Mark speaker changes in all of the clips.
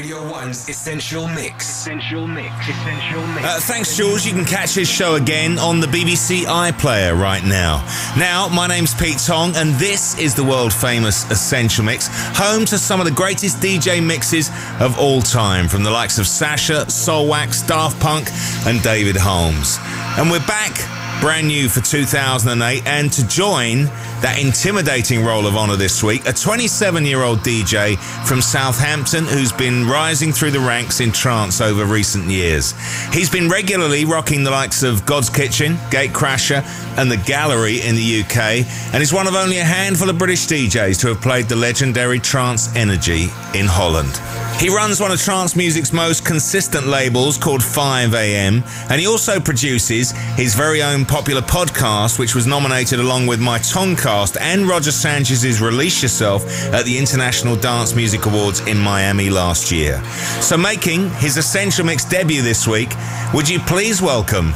Speaker 1: Radio 1's Essential Mix. Essential Mix. Essential Mix.
Speaker 2: Uh, thanks, Jules. You can catch his show again on the BBC iPlayer right now. Now, my name's Pete Tong, and this is the world famous Essential Mix, home to some of the greatest DJ mixes of all time, from the likes of Sasha, Soulwax, Daft Punk, and David Holmes. And we're back brand new for 2008. And to join that intimidating roll of honor this week, a 27 year old DJ from Southampton who's been rising through the ranks in trance over recent years. He's been regularly rocking the likes of God's Kitchen, Gatecrasher, and The Gallery in the UK, and is one of only a handful of British DJs to have played the legendary Trance Energy in Holland. He runs one of trance music's most consistent labels called 5am, and he also produces his very own popular podcast, which was nominated along with my Tongcast and Roger Sanchez's Release Yourself at the International Dance Music Awards in Miami last year. So, making his Essential Mix debut this week, would you please welcome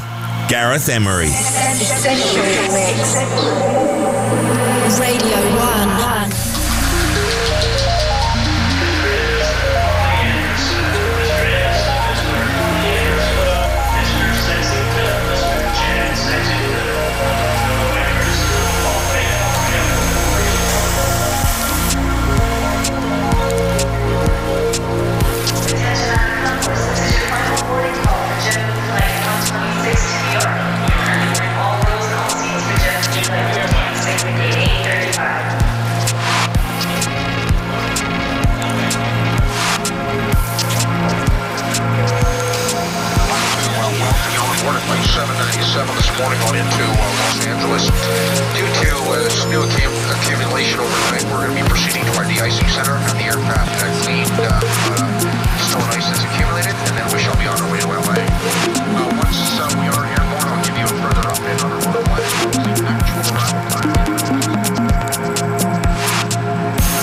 Speaker 2: Gareth Emery?
Speaker 3: Morning on into uh, Los Angeles. Due to uh, snow accumulation overnight, we're going to be proceeding to our de-icing center on the aircraft uh, cleaned uh, uh, snow and ice that's accumulated, and then we shall be on our way to LA. Uh, once uh, we are airborne, I'll give you a further update on our time.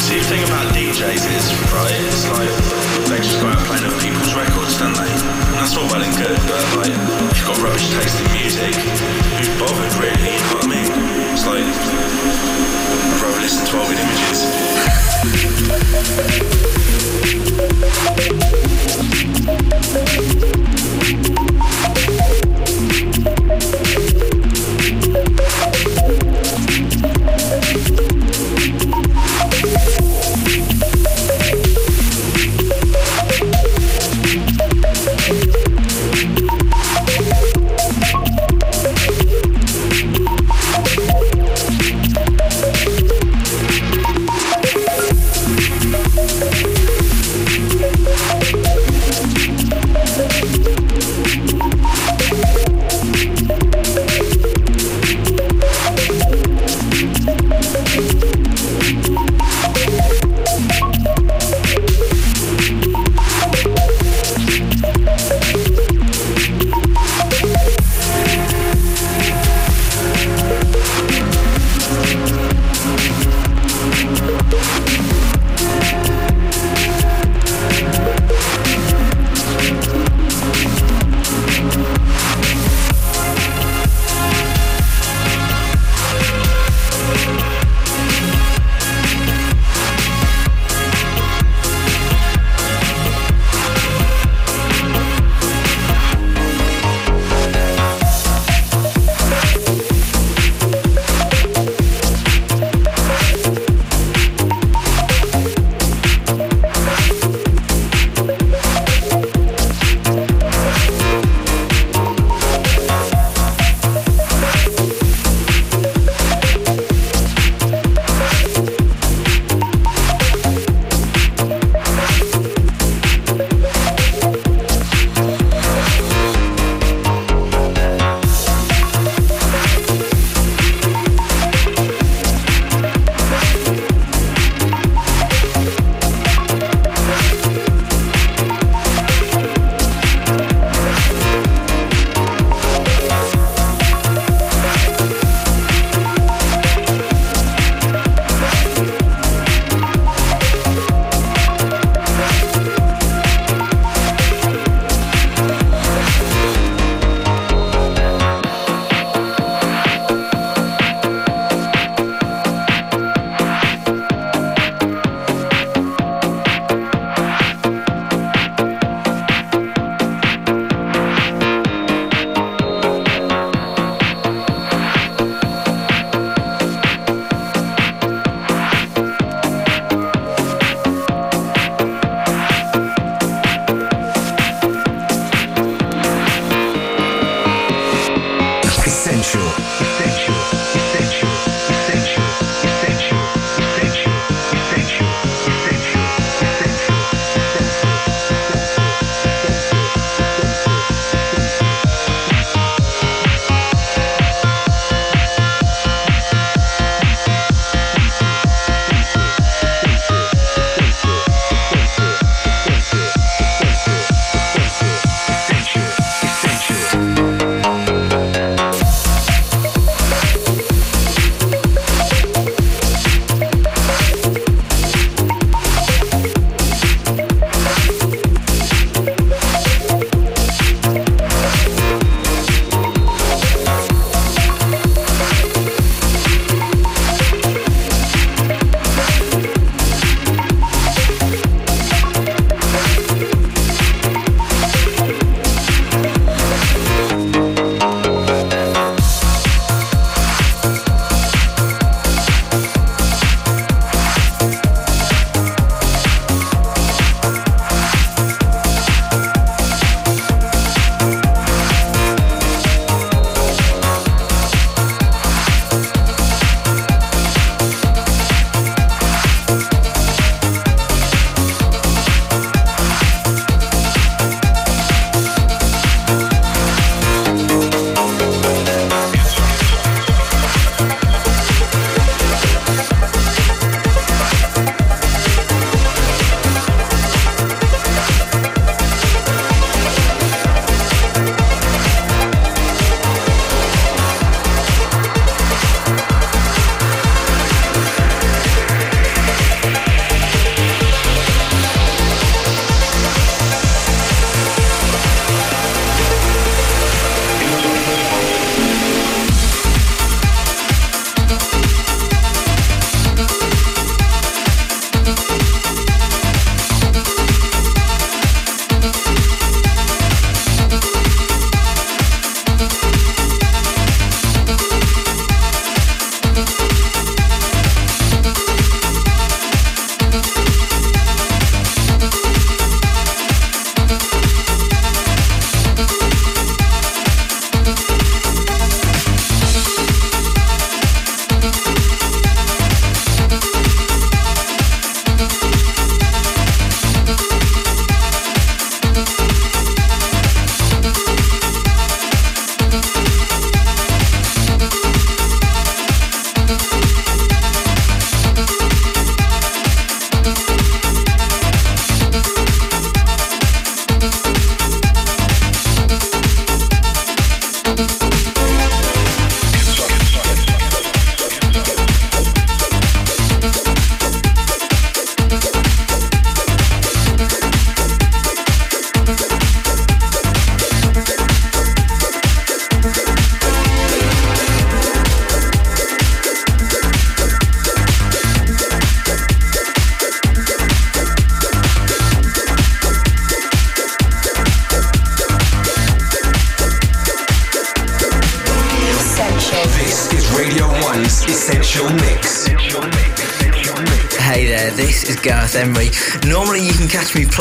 Speaker 4: See, the thing about DJs is, right, it's like they just go out playing other people's records, don't they? And that's all well and good, but like, if you've got rubbish taste bothered really, you know what I mean? It's like, I'd rather listen to old images.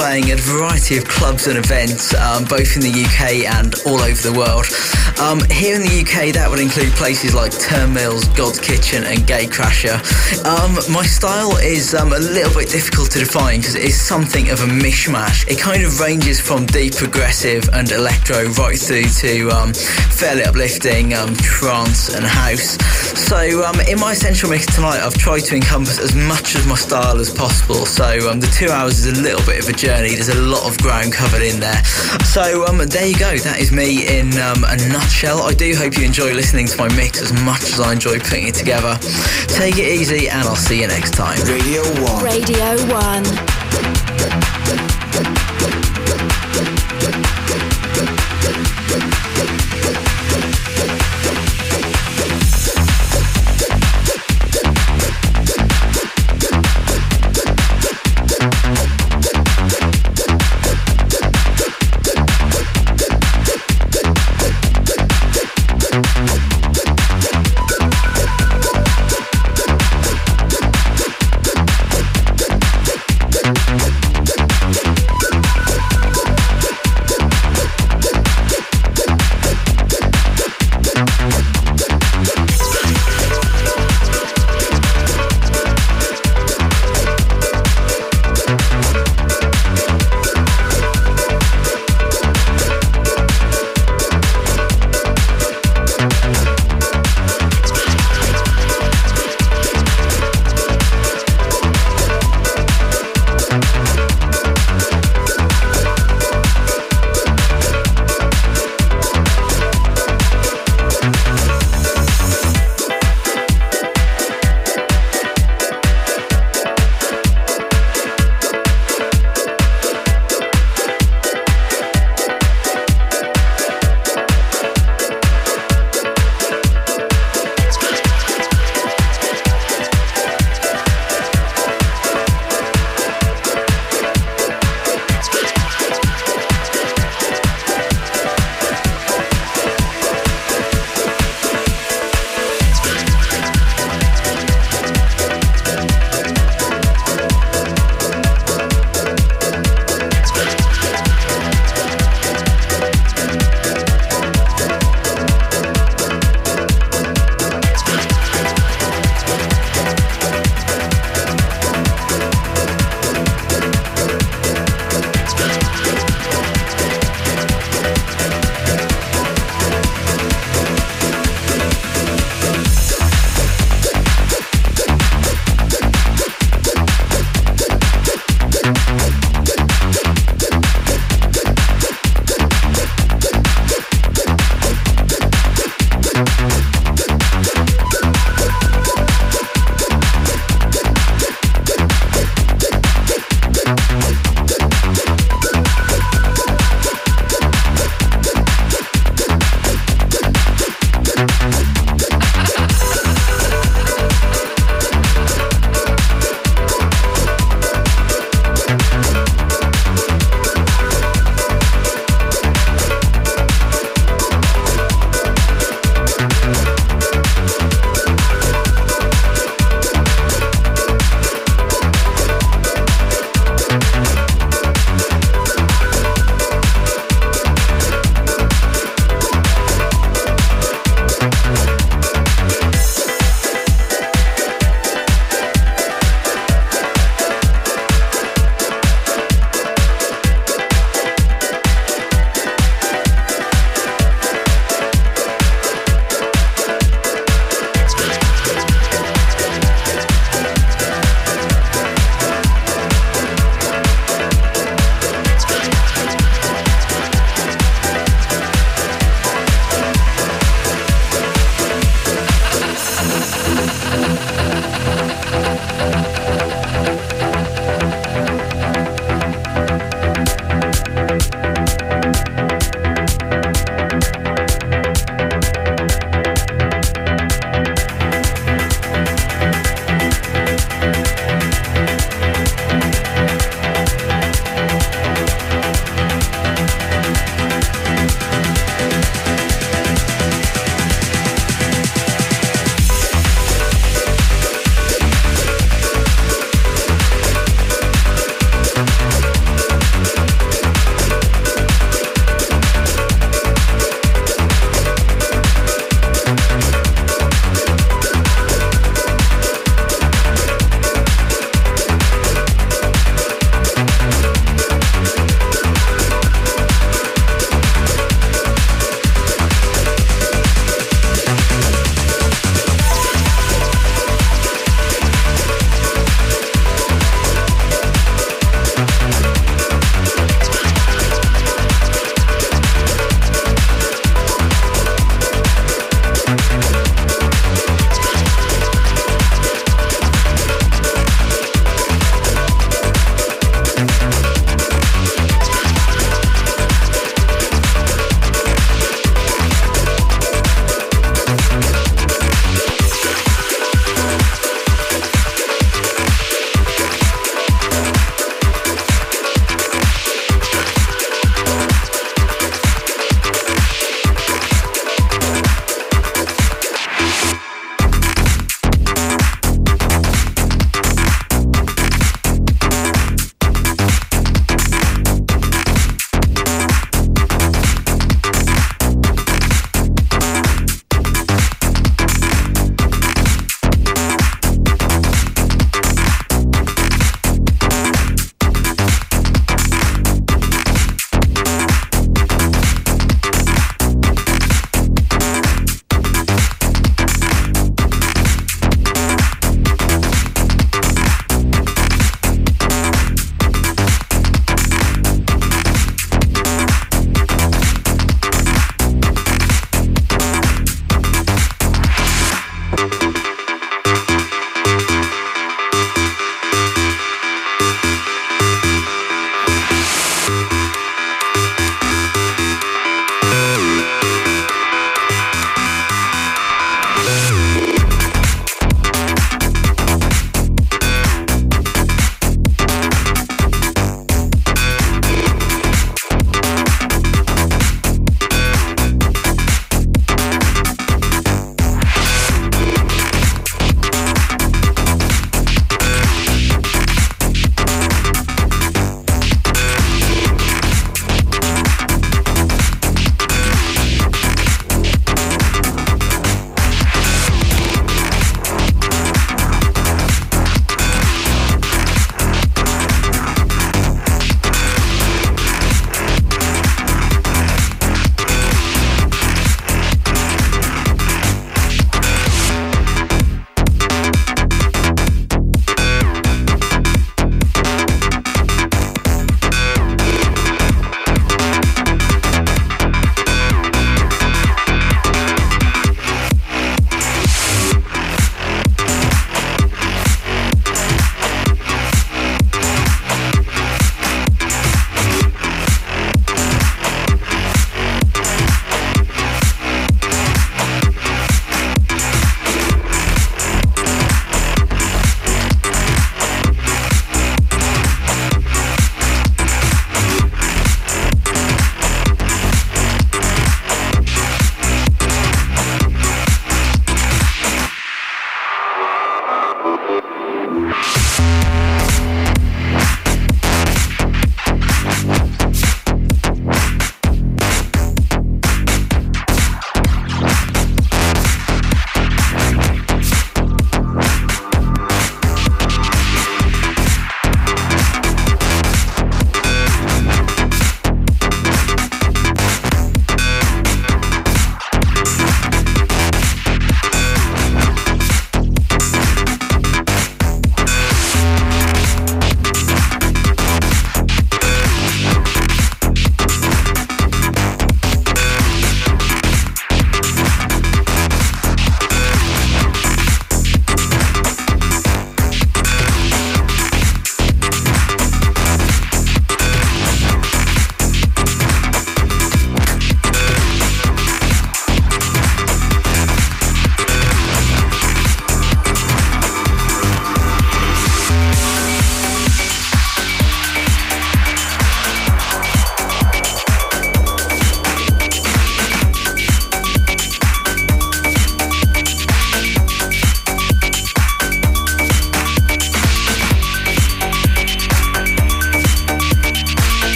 Speaker 5: Playing at a variety of clubs and events, um, both in the UK and all over the world. Um, here in the UK, that would include places like Turnmills, God's Kitchen, and Gatecrasher. Um, my style is um, a little bit difficult to define because it is something of a mishmash. It kind of ranges from deep progressive and electro right through to um, fairly uplifting trance and house. So, in my essential mix tonight, I've tried to encompass as much of my style as possible. So um, the two hours is a little bit of a journey. There's a lot of ground covered in there. So um, there you go. That is me in um, a nutshell. I do hope you enjoy listening to my mix as much as I enjoy putting it together. Take it easy, and I'll see you next time.
Speaker 1: Radio One.
Speaker 6: Radio One.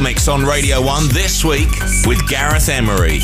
Speaker 2: Mix on Radio 1 this week with Gareth Emery.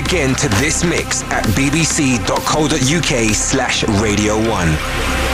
Speaker 1: Again to this mix at bbc.co.uk slash Radio 1.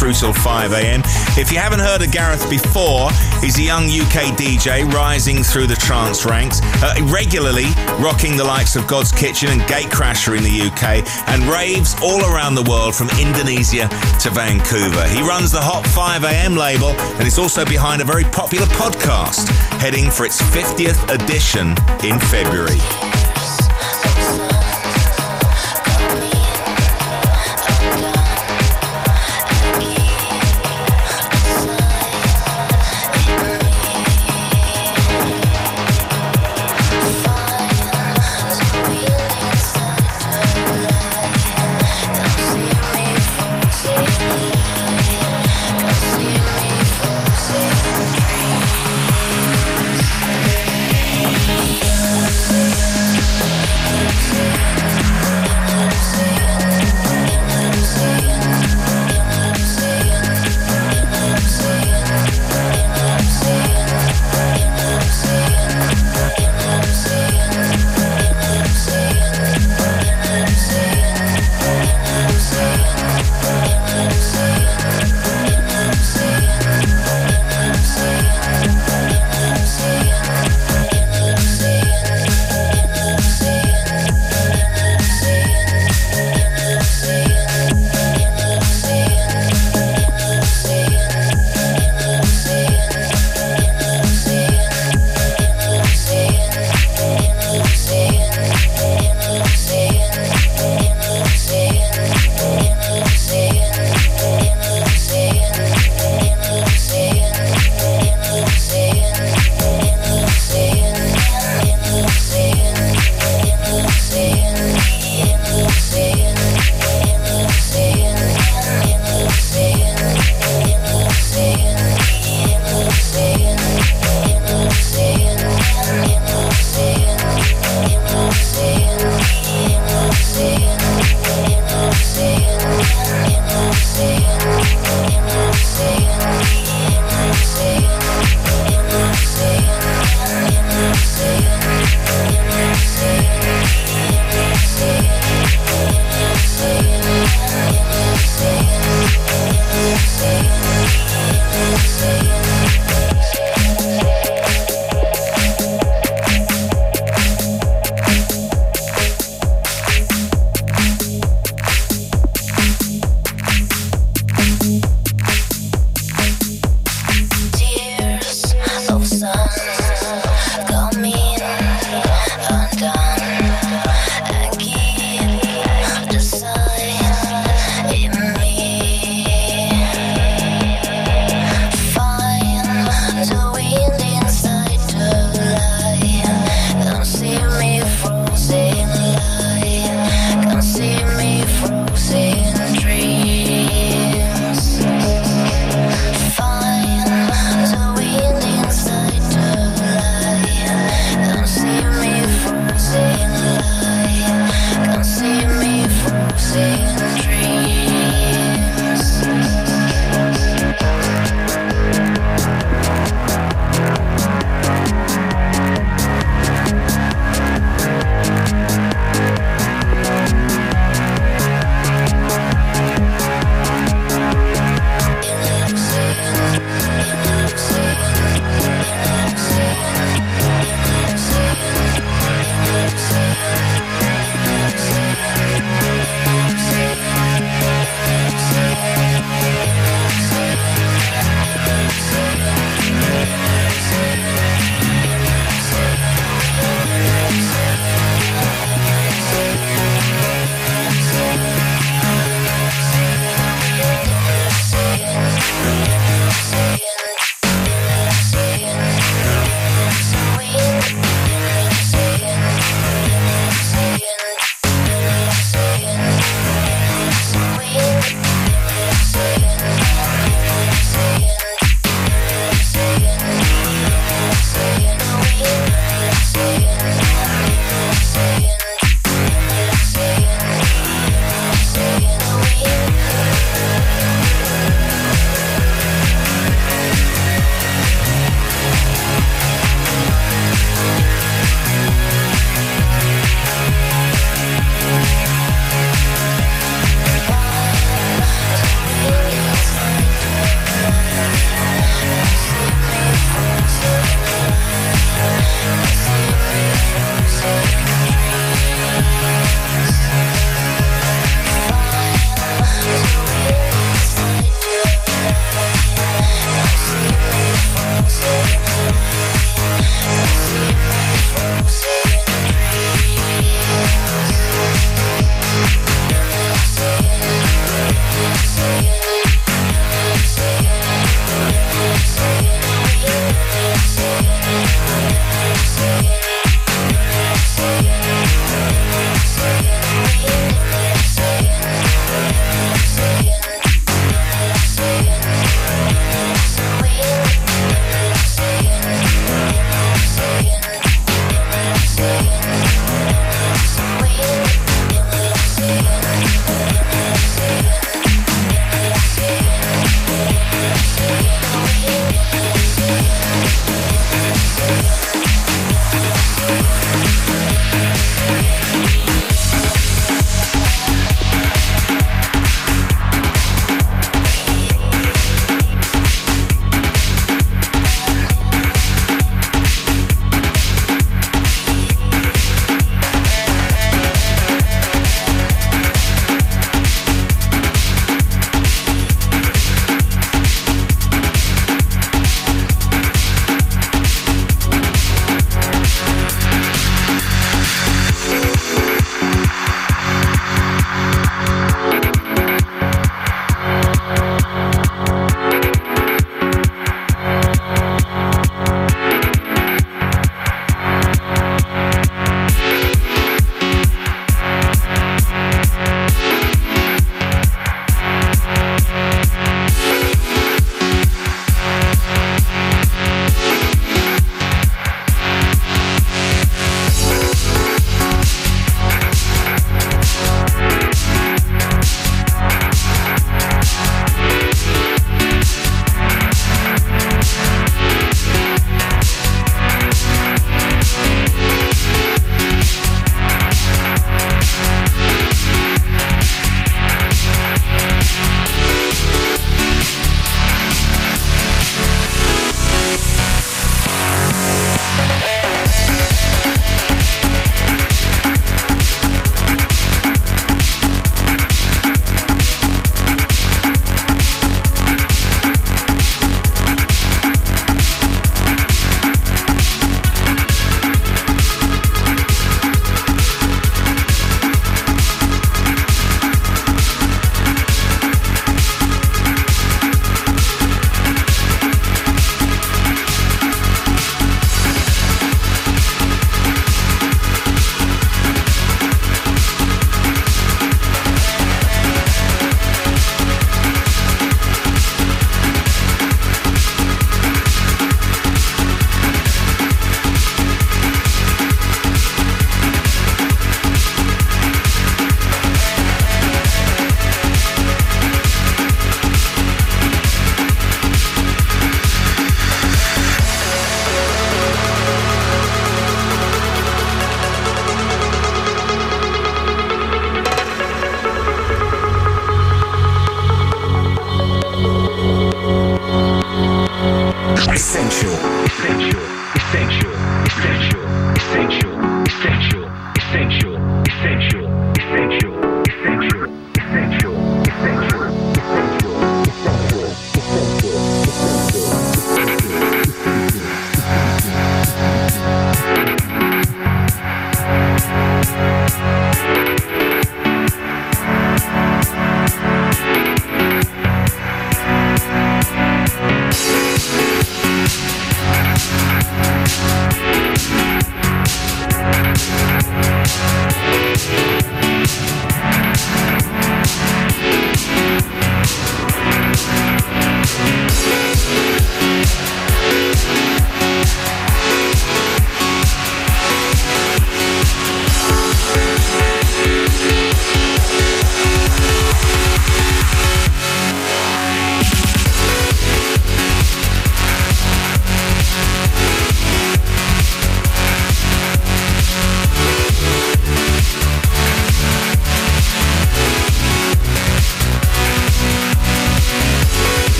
Speaker 2: Through till 5 a.m. If you haven't heard of Gareth before, he's a young UK DJ rising through the trance ranks, uh, regularly rocking the likes of Godskitchen and Gatecrasher in the UK and raves all around the world from Indonesia to Vancouver. He runs the Hot 5 a.m. label and is also behind a very popular podcast heading for its 50th edition in February.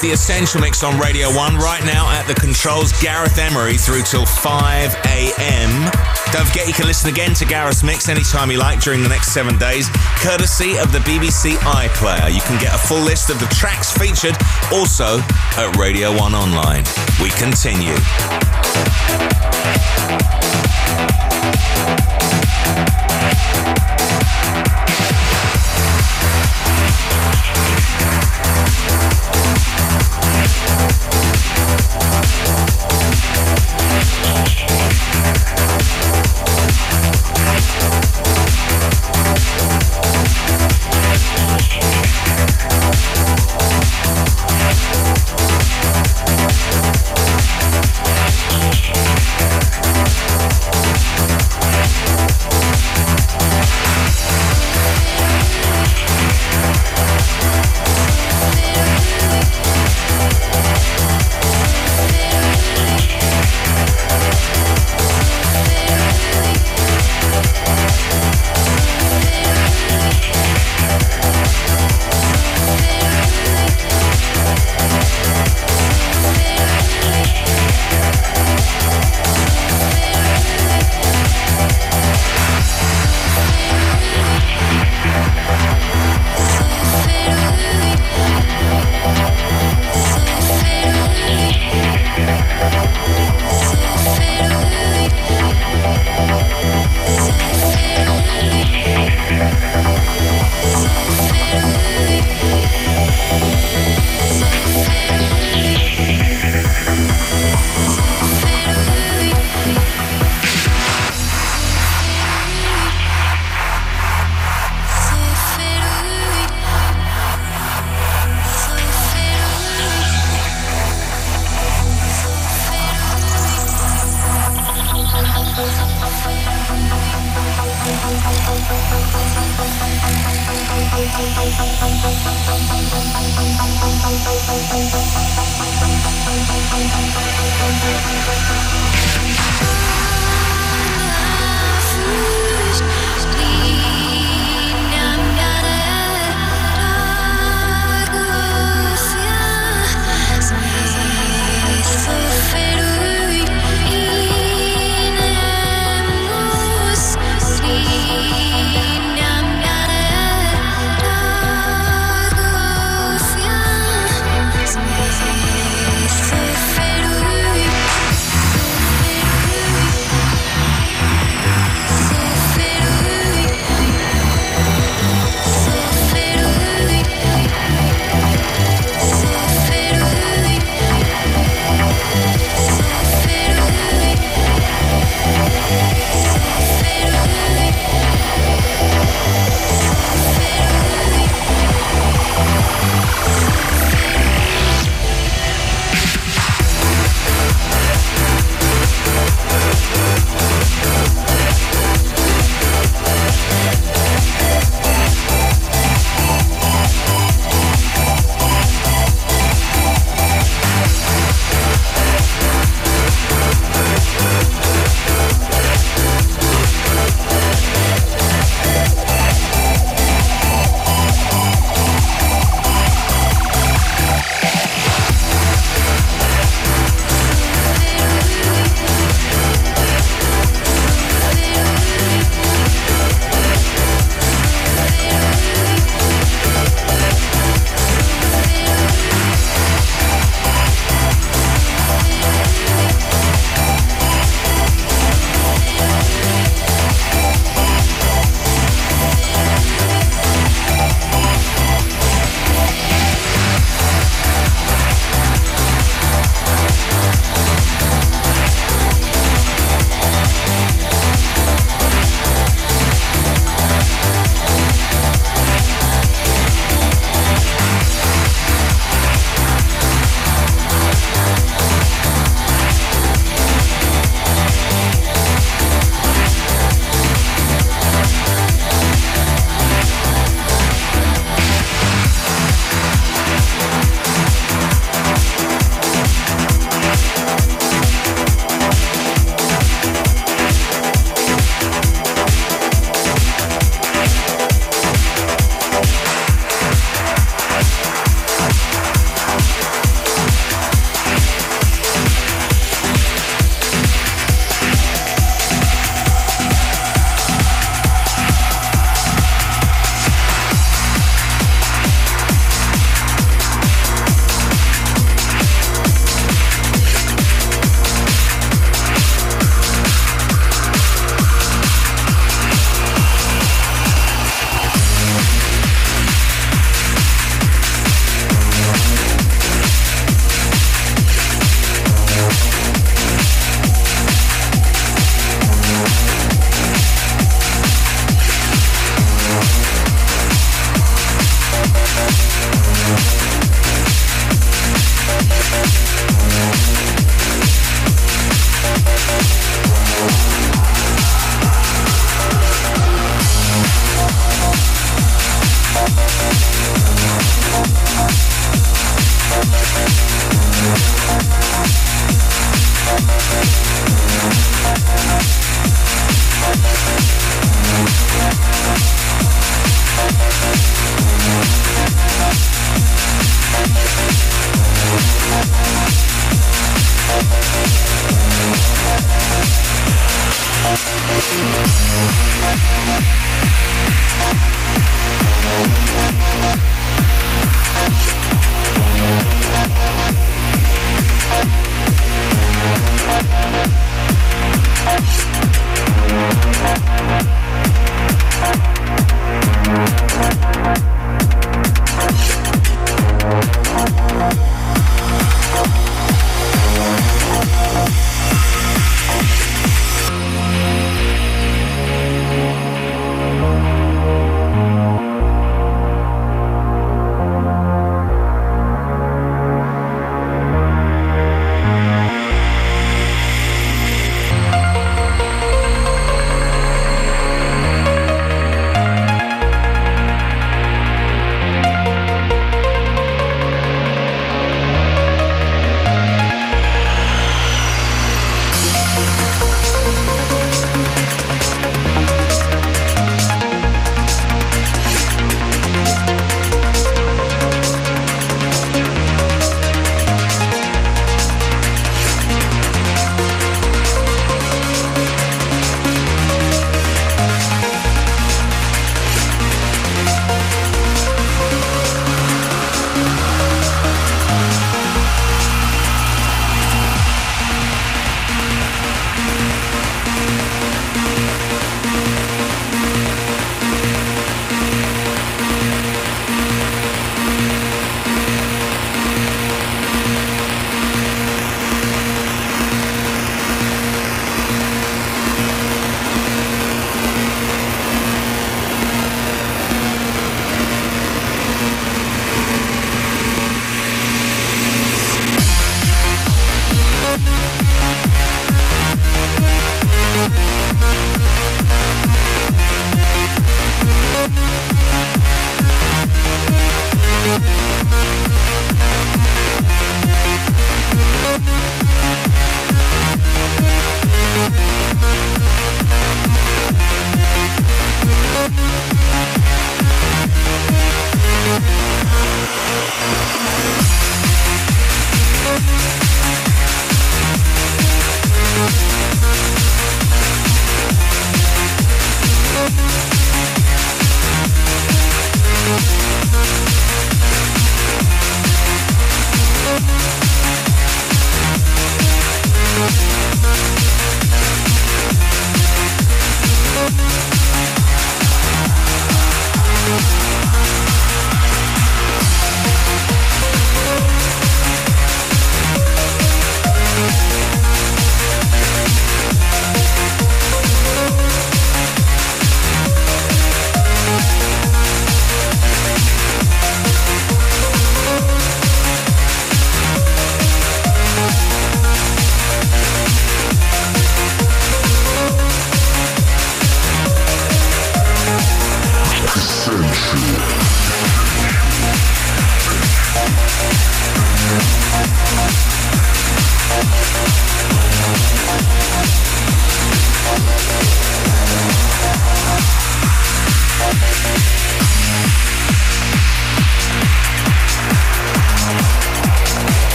Speaker 2: the Essential Mix on Radio 1 right now at the controls. Gareth Emery through till 5 a.m. Don't forget you can listen again to Gareth's Mix anytime you like during the next seven days, courtesy of the BBC iPlayer. You can get a full list of the tracks featured also at Radio 1 Online. We continue.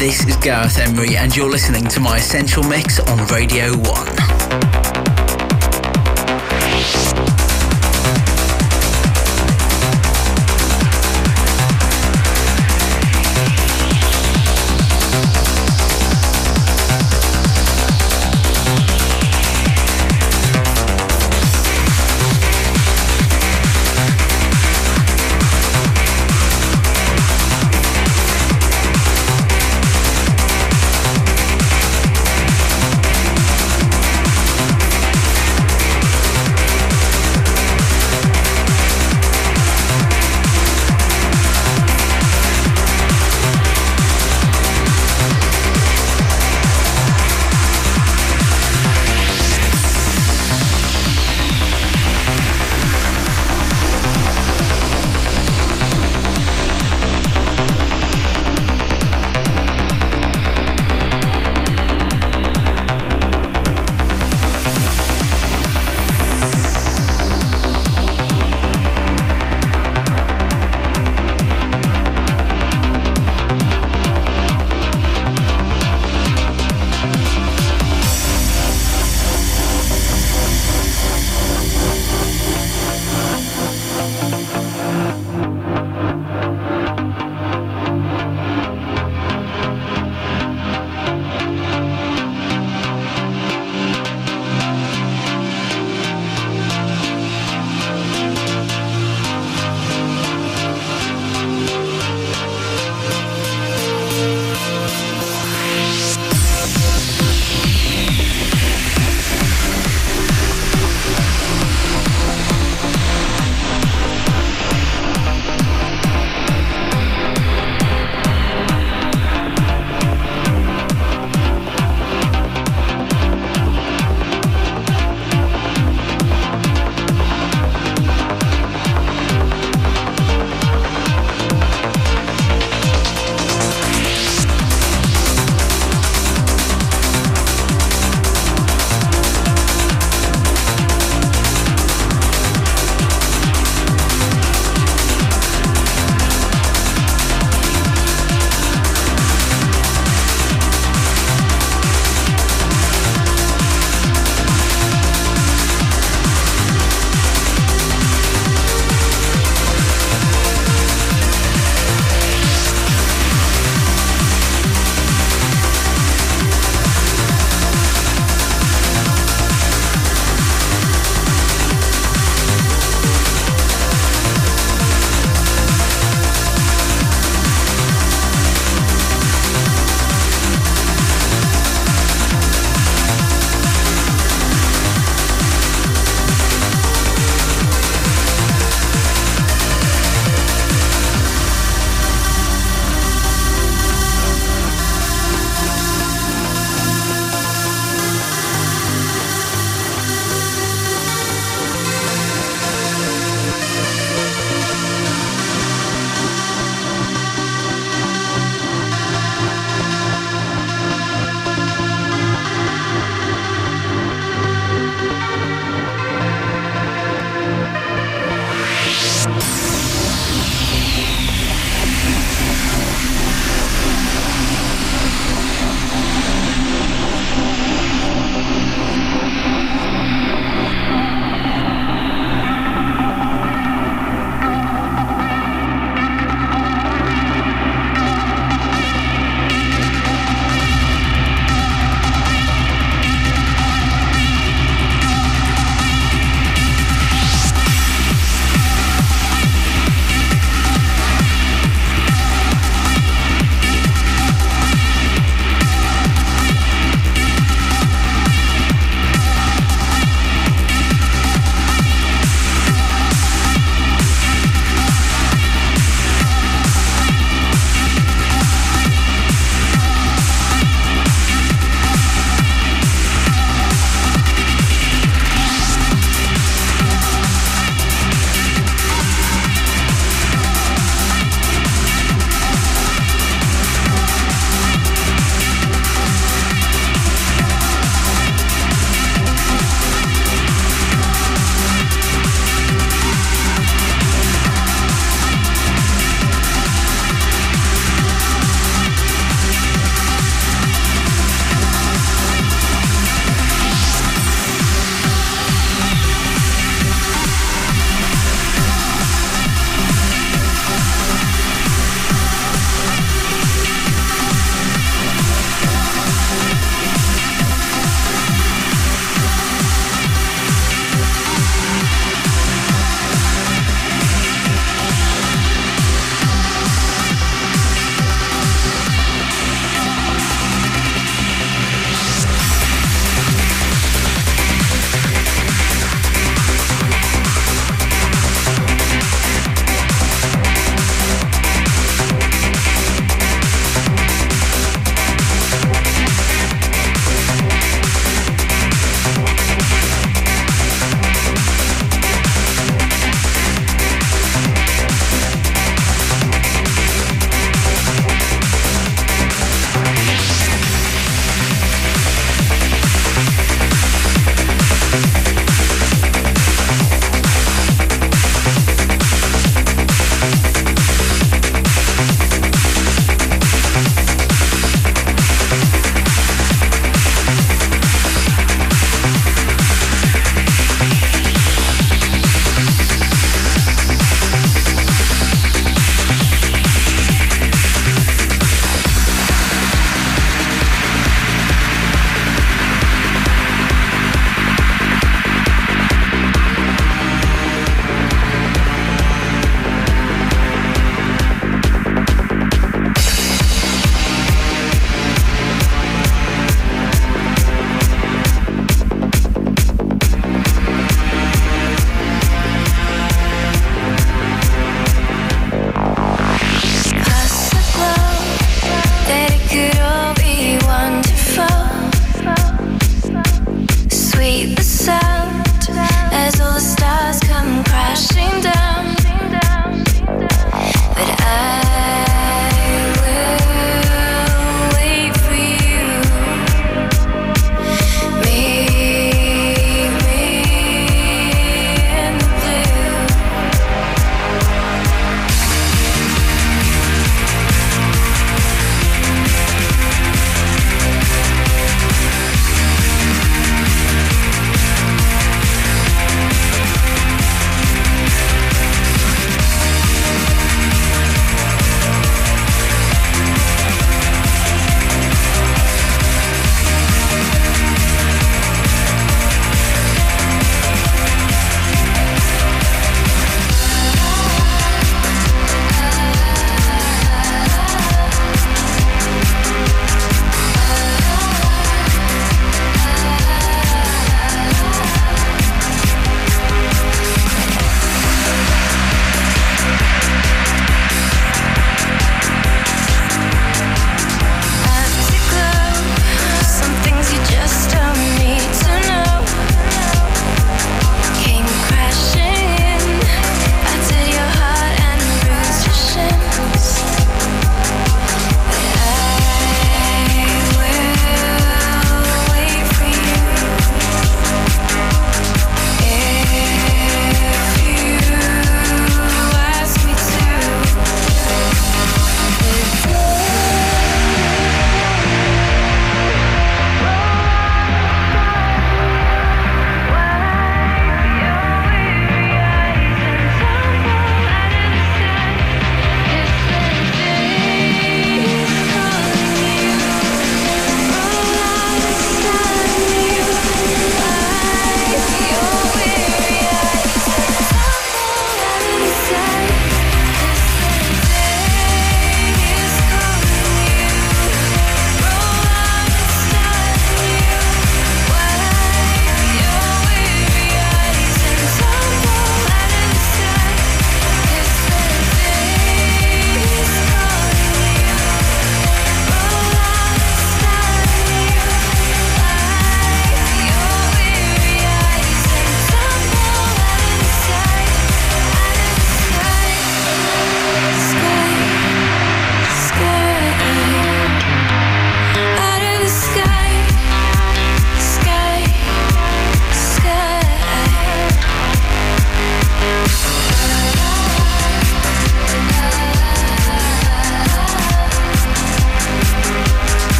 Speaker 1: This is
Speaker 5: Gareth Emery, and you're listening to my Essential Mix on Radio 1.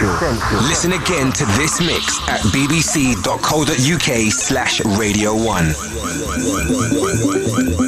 Speaker 7: Listen again to this mix at bbc.co.uk slash Radio 1.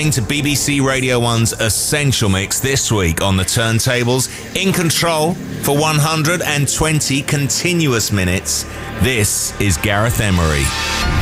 Speaker 2: Listening to BBC Radio 1's Essential Mix this week on the turntables. In control for 120 continuous minutes, this is Gareth Emery.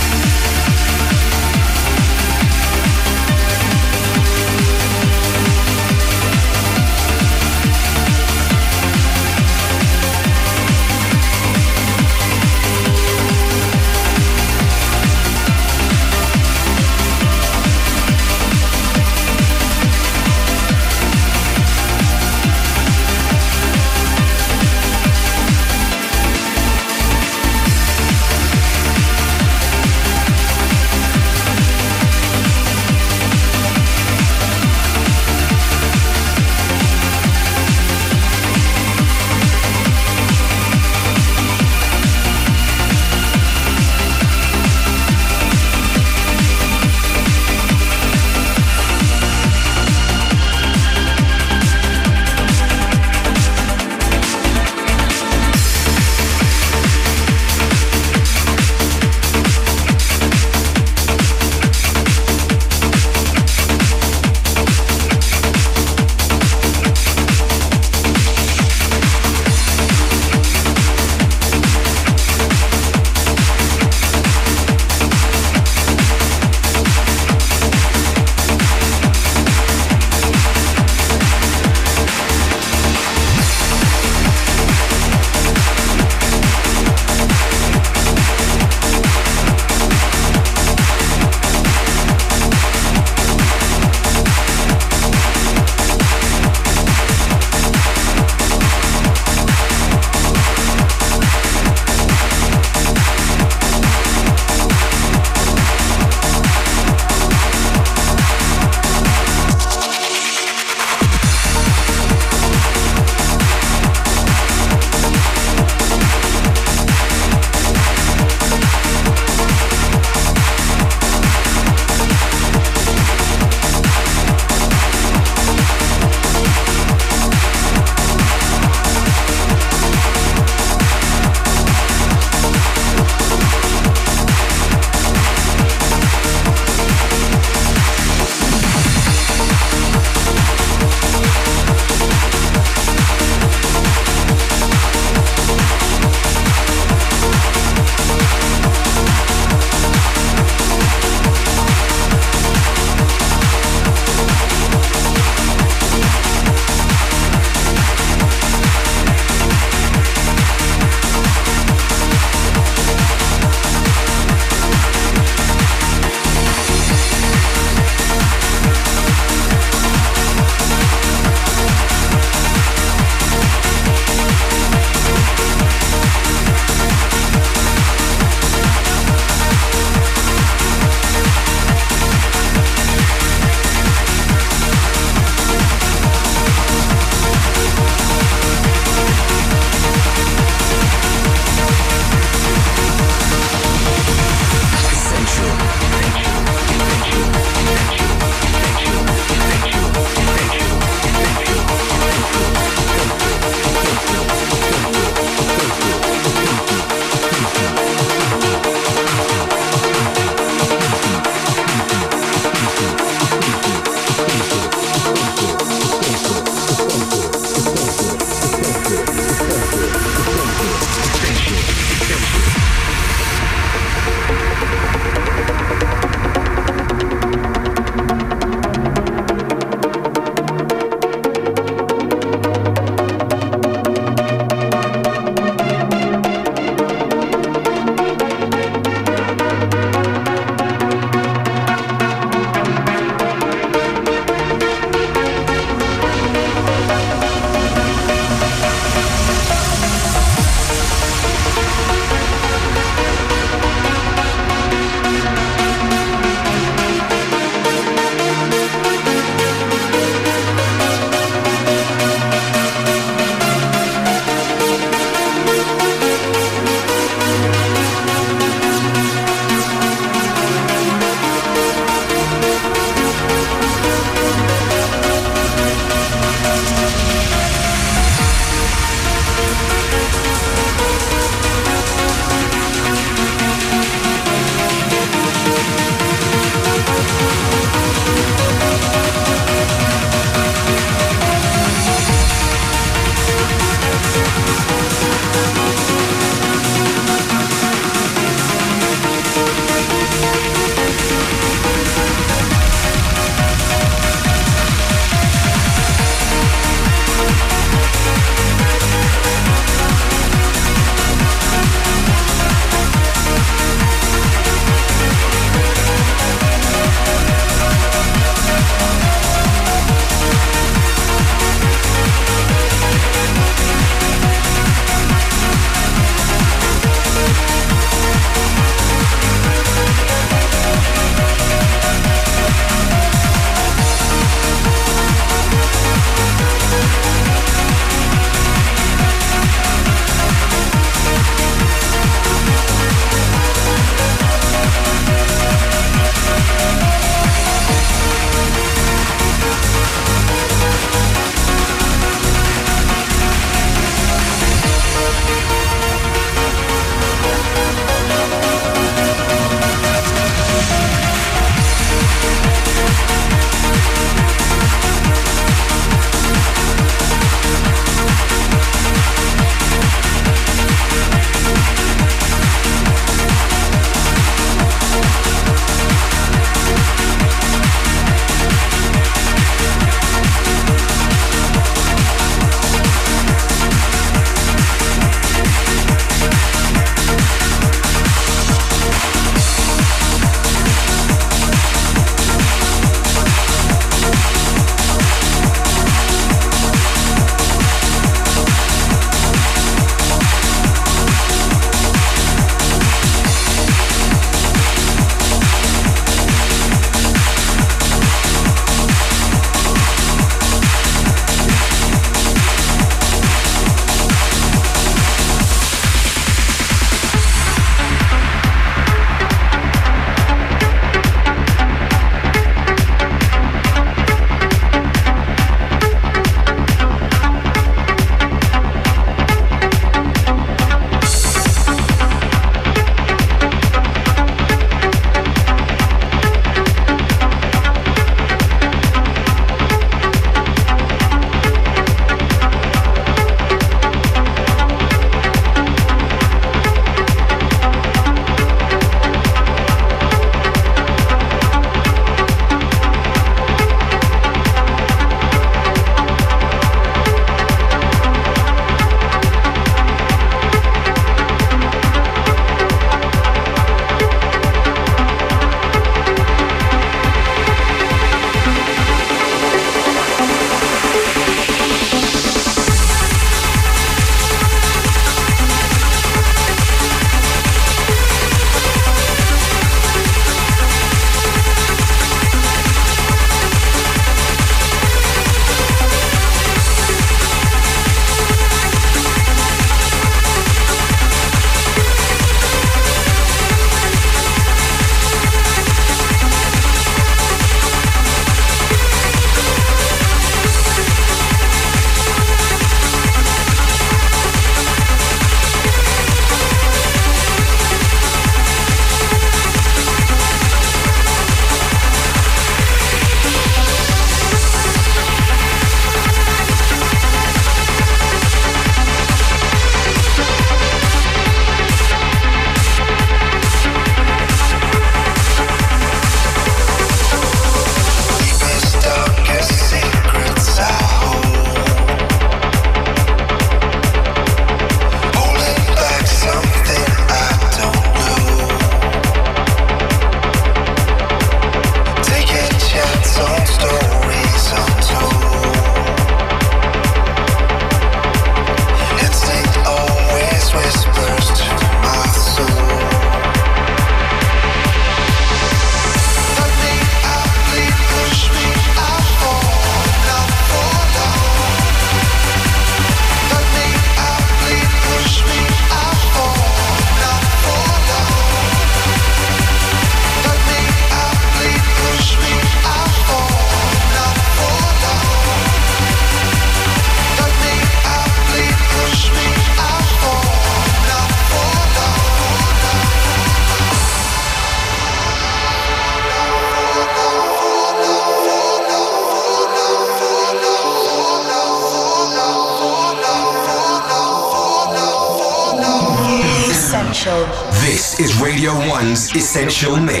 Speaker 8: Essential
Speaker 7: Mix.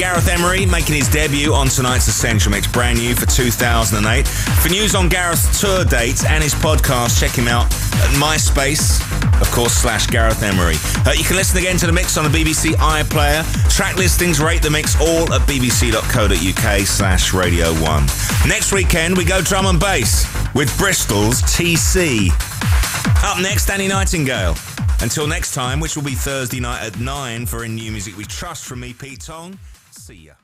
Speaker 2: Gareth Emery making his debut on tonight's Essential Mix, brand new for 2008. For news on Gareth's tour dates and his podcast, check him out at MySpace, of course, slash Gareth Emery. Uh, you can listen again to the mix on the BBC iPlayer. Track listings, rate the mix, all at bbc.co.uk slash Radio 1. Next weekend, we go drum and bass with Bristol's TC. Up next, Danny Nightingale. Until next time, which will be Thursday night at 9 for In New Music We Trust from me, Pete Tong. See ya.